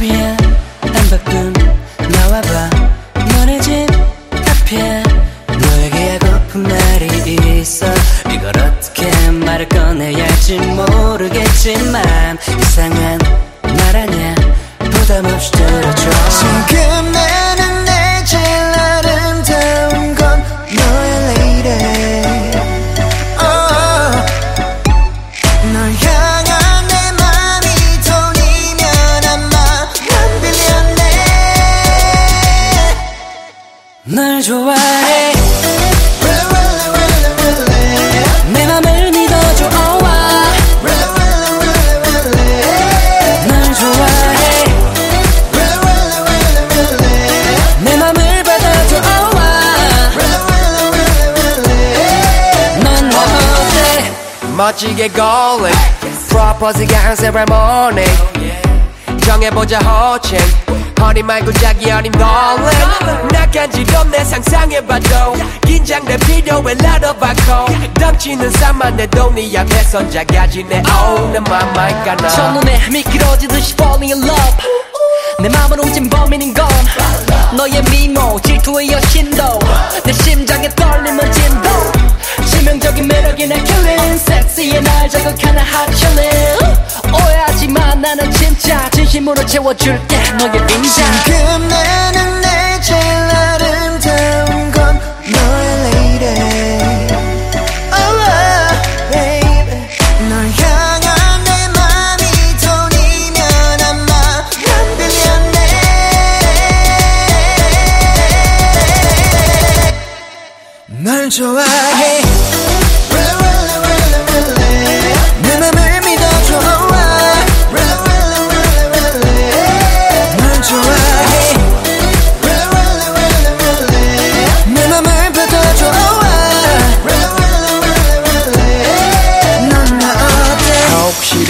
탑이야. 안바꿈 나와봐. 너네 집 앞에 너에게 하고픈 말이 있어. 이걸 어떻게 말을 꺼내야 할지 모르겠지만 이상한 나라냐 부담 없이 들어줘. 널 좋아해. 내 맘을 믿어줘 oh, ah. Really. 널 좋아해. 내 맘을 받아줘 oh, ah. Really, really, really, really. 넌 어때 멋지게 golling 프로포즈가 한 세레모니 정해보자 호칭 허니 말고 자기 어린 darling 나 간지럽네 상상해봐도. 긴장돼 필요해 라더바코 덩치는 산만해도 네 앞에선 작아지네 Oh 내 맘만 가나. 첫눈에 미끄러지듯이 falling in love. 내 맘을 훔친 범인인 건 너의 미모 질투의 여신도. 내 심장에 떨림은 진도. 치명적인 매력이 내 killing. 섹시해 날 자극하는 hot chillin. 오해하지 마 나는 진짜 진심으로 채워줄게 너의 인장 지금 나는 내 제일 아름다운 건 너의 lady. Oh, 널 좋아해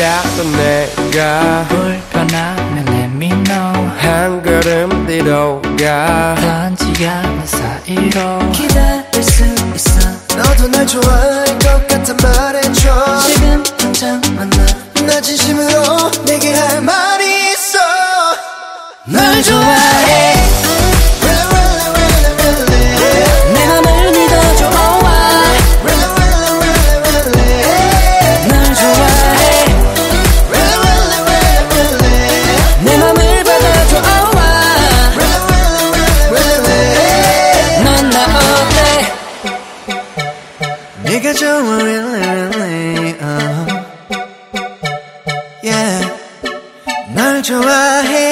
혹시라도 내가 불편하면 let me know 한 걸음 뒤로 가 단지 않은 사이로. 기다릴 수 있어. 너도 날 좋아할 것 같아 말해줘. 지금 당장 만나. 나 진심으로 내게 할 말이 있어. 널 좋아해 네가 좋아 really really uh. Yeah 널 좋아해